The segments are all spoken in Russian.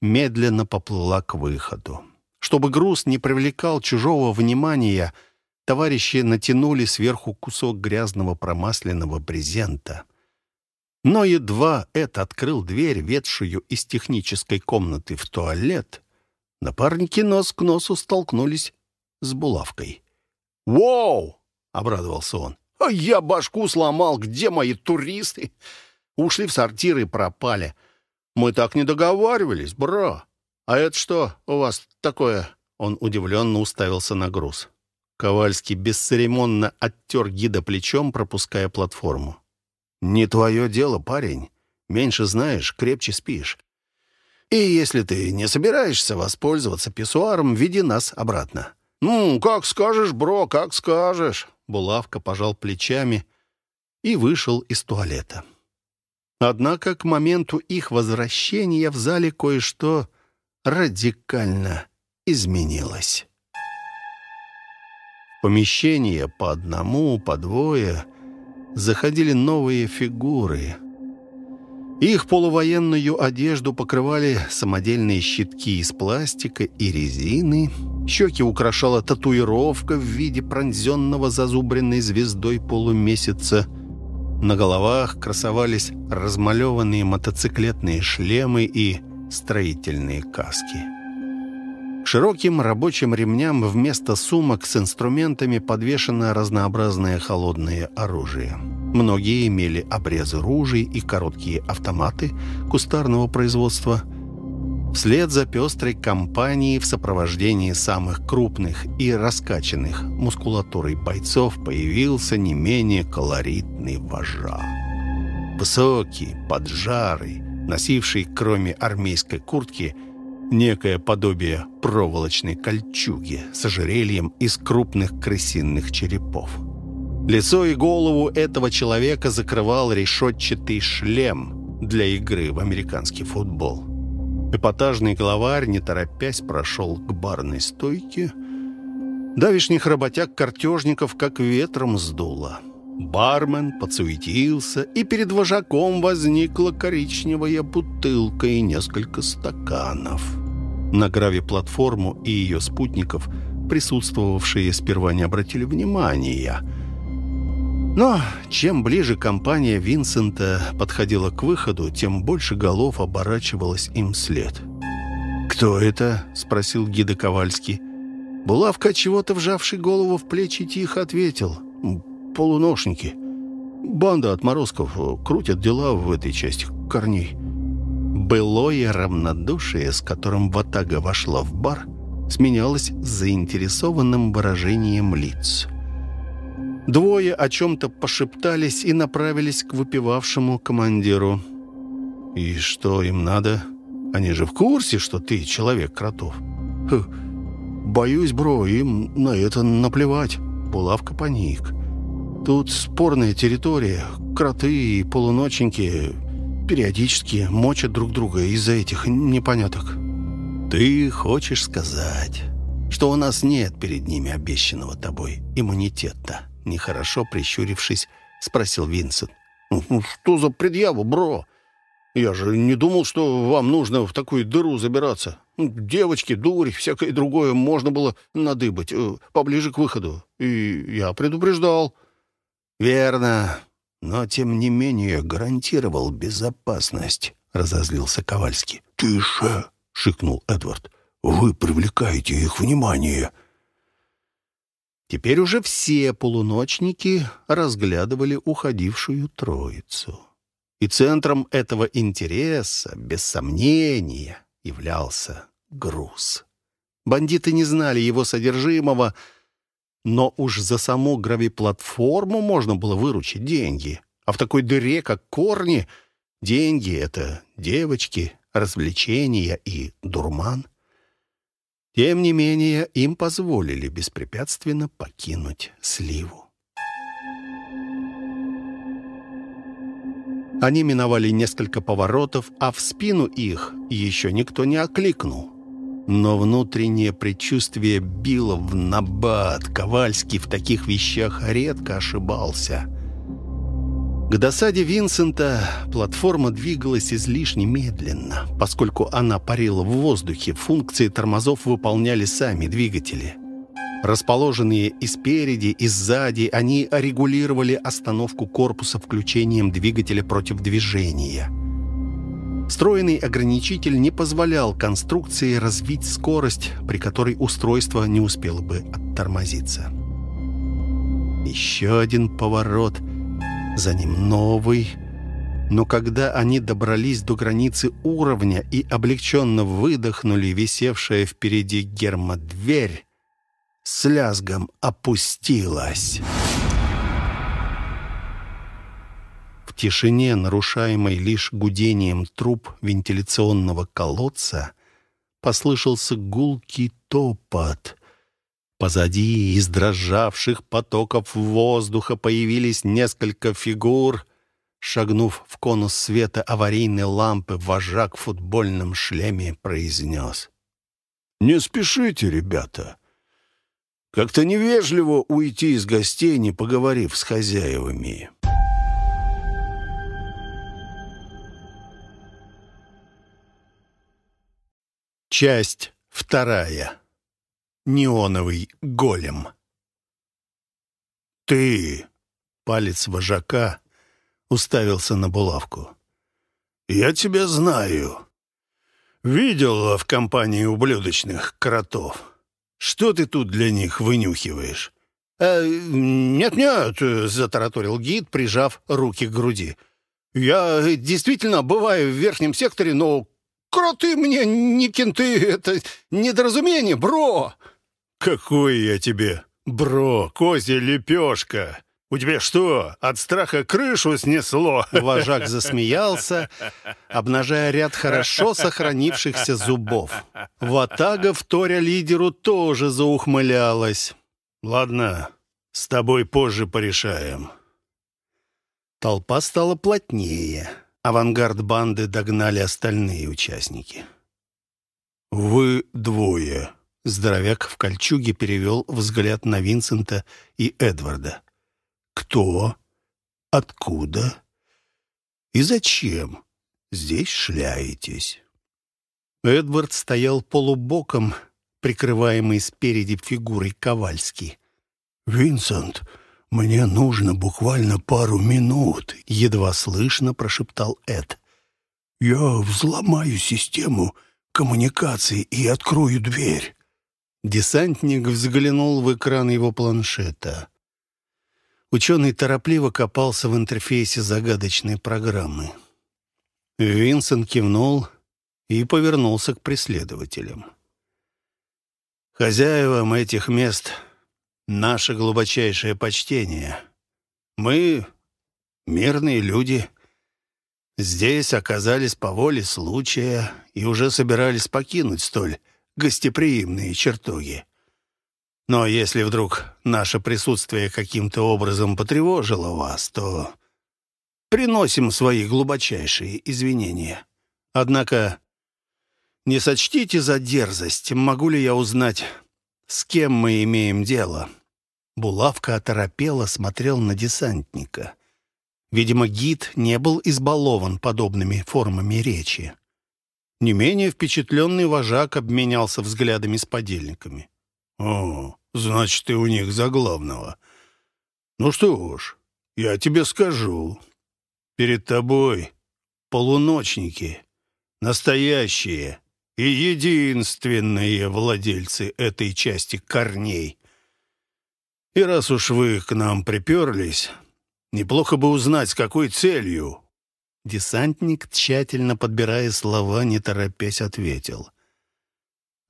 медленно поплыла к выходу. Чтобы груз не привлекал чужого внимания, товарищи натянули сверху кусок грязного промасленного брезента. Но едва Эд открыл дверь, ведшую из технической комнаты в туалет, напарники нос к носу столкнулись с булавкой. «Воу!» — обрадовался он. «А я башку сломал! Где мои туристы?» Ушли в сортир и пропали. Мы так не договаривались, бро. А это что у вас такое?» Он удивленно уставился на груз. Ковальский бесцеремонно оттер гида плечом, пропуская платформу. «Не твое дело, парень. Меньше знаешь, крепче спишь. И если ты не собираешься воспользоваться писсуаром, веди нас обратно». «Ну, как скажешь, бро, как скажешь». Булавка пожал плечами и вышел из туалета. Однако к моменту их возвращения в зале кое-что радикально изменилось. В помещение по одному, по двое заходили новые фигуры. Их полувоенную одежду покрывали самодельные щитки из пластика и резины. Щеки украшала татуировка в виде пронзенного зазубренной звездой полумесяца – на головах красовались размалеванные мотоциклетные шлемы и строительные каски. К широким рабочим ремням вместо сумок с инструментами подвешено разнообразное холодное оружие. Многие имели обрезы ружей и короткие автоматы кустарного производства – Вслед за пестрой компанией в сопровождении самых крупных и раскачанных мускулатурой бойцов появился не менее колоритный вожа. Высокий, поджарый, носивший, кроме армейской куртки, некое подобие проволочной кольчуги с ожерельем из крупных крысиных черепов. Лицо и голову этого человека закрывал решетчатый шлем для игры в американский футбол. Эпатажный главарь, не торопясь, прошел к барной стойке. Давишних работяг-картежников как ветром сдуло. Бармен подсуетился, и перед вожаком возникла коричневая бутылка и несколько стаканов. На граве-платформу и ее спутников присутствовавшие сперва не обратили внимания – но чем ближе компания Винсента подходила к выходу, тем больше голов оборачивалось им след. «Кто это?» — спросил гида Ковальский. Булавка, чего-то вжавший голову в плечи, тихо ответил. «Полуношники. Банда отморозков крутят дела в этой части корней». Былое равнодушие, с которым Ватага вошла в бар, сменялось заинтересованным выражением лиц. Двое о чем-то пошептались и направились к выпивавшему командиру. «И что им надо? Они же в курсе, что ты человек кротов?» «Боюсь, бро, им на это наплевать». Булавка паник. «Тут спорная территория. Кроты и полуночники периодически мочат друг друга из-за этих непоняток». «Ты хочешь сказать, что у нас нет перед ними обещанного тобой иммунитета?» Нехорошо прищурившись, спросил Винсент. «Ну, «Что за предъяву, бро? Я же не думал, что вам нужно в такую дыру забираться. Девочки, дурь, всякое другое можно было надыбать э, поближе к выходу. И я предупреждал». «Верно, но тем не менее гарантировал безопасность», — разозлился Ковальский. «Тише!» — шикнул Эдвард. «Вы привлекаете их внимание». Теперь уже все полуночники разглядывали уходившую троицу. И центром этого интереса, без сомнения, являлся груз. Бандиты не знали его содержимого, но уж за саму гравиплатформу можно было выручить деньги. А в такой дыре, как корни, деньги — это девочки, развлечения и дурман — тем не менее, им позволили беспрепятственно покинуть сливу. Они миновали несколько поворотов, а в спину их еще никто не окликнул. Но внутреннее предчувствие било в набат. Ковальский в таких вещах редко ошибался. К досаде Винсента платформа двигалась излишне медленно. Поскольку она парила в воздухе, функции тормозов выполняли сами двигатели. Расположенные и спереди, и сзади, они регулировали остановку корпуса включением двигателя против движения. Встроенный ограничитель не позволял конструкции развить скорость, при которой устройство не успело бы оттормозиться. Еще один поворот — за ним новый. Но когда они добрались до границы уровня и облегченно выдохнули висевшая впереди гермодверь, с лязгом опустилась. В тишине, нарушаемой лишь гудением труб вентиляционного колодца, послышался гулкий топот — Позади из дрожавших потоков воздуха появились несколько фигур. Шагнув в конус света аварийной лампы, вожак в футбольном шлеме произнес. «Не спешите, ребята. Как-то невежливо уйти из гостей, не поговорив с хозяевами». Часть вторая неоновый голем. «Ты!» — палец вожака уставился на булавку. «Я тебя знаю. Видел в компании ублюдочных кротов. Что ты тут для них вынюхиваешь?» «Э, «Нет-нет», — затараторил гид, прижав руки к груди. «Я действительно бываю в верхнем секторе, но кроты мне не кенты, это недоразумение, бро!» «Какой я тебе, бро, козья лепешка! У тебя что, от страха крышу снесло?» Вожак засмеялся, обнажая ряд хорошо сохранившихся зубов. Ватага, вторя лидеру, тоже заухмылялась. «Ладно, с тобой позже порешаем». Толпа стала плотнее. Авангард банды догнали остальные участники. «Вы двое», Здоровяк в кольчуге перевел взгляд на Винсента и Эдварда. «Кто? Откуда? И зачем здесь шляетесь?» Эдвард стоял полубоком, прикрываемый спереди фигурой Ковальски. «Винсент, мне нужно буквально пару минут», — едва слышно прошептал Эд. «Я взломаю систему коммуникации и открою дверь». Десантник взглянул в экран его планшета. Ученый торопливо копался в интерфейсе загадочной программы. Винсент кивнул и повернулся к преследователям. «Хозяевам этих мест наше глубочайшее почтение. Мы — мирные люди. Здесь оказались по воле случая и уже собирались покинуть столь гостеприимные чертоги. Но если вдруг наше присутствие каким-то образом потревожило вас, то приносим свои глубочайшие извинения. Однако не сочтите за дерзость, могу ли я узнать, с кем мы имеем дело?» Булавка оторопела, смотрел на десантника. Видимо, гид не был избалован подобными формами речи. Не менее впечатленный вожак обменялся взглядами с подельниками. «О, значит, ты у них за главного. Ну что ж, я тебе скажу. Перед тобой полуночники, настоящие и единственные владельцы этой части корней. И раз уж вы к нам приперлись, неплохо бы узнать, с какой целью Десантник, тщательно подбирая слова, не торопясь, ответил.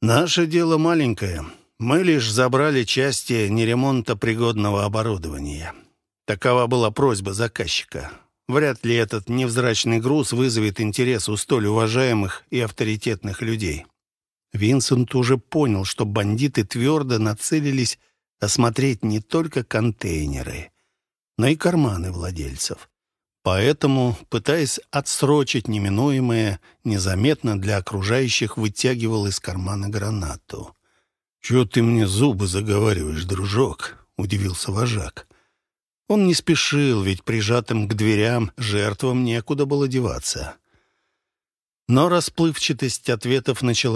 «Наше дело маленькое. Мы лишь забрали части неремонтопригодного оборудования. Такова была просьба заказчика. Вряд ли этот невзрачный груз вызовет интерес у столь уважаемых и авторитетных людей». Винсент уже понял, что бандиты твердо нацелились осмотреть не только контейнеры, но и карманы владельцев. Поэтому, пытаясь отсрочить неминуемое, незаметно для окружающих вытягивал из кармана гранату. «Чего ты мне зубы заговариваешь, дружок?» — удивился вожак. Он не спешил, ведь прижатым к дверям жертвам некуда было деваться. Но расплывчатость ответов начала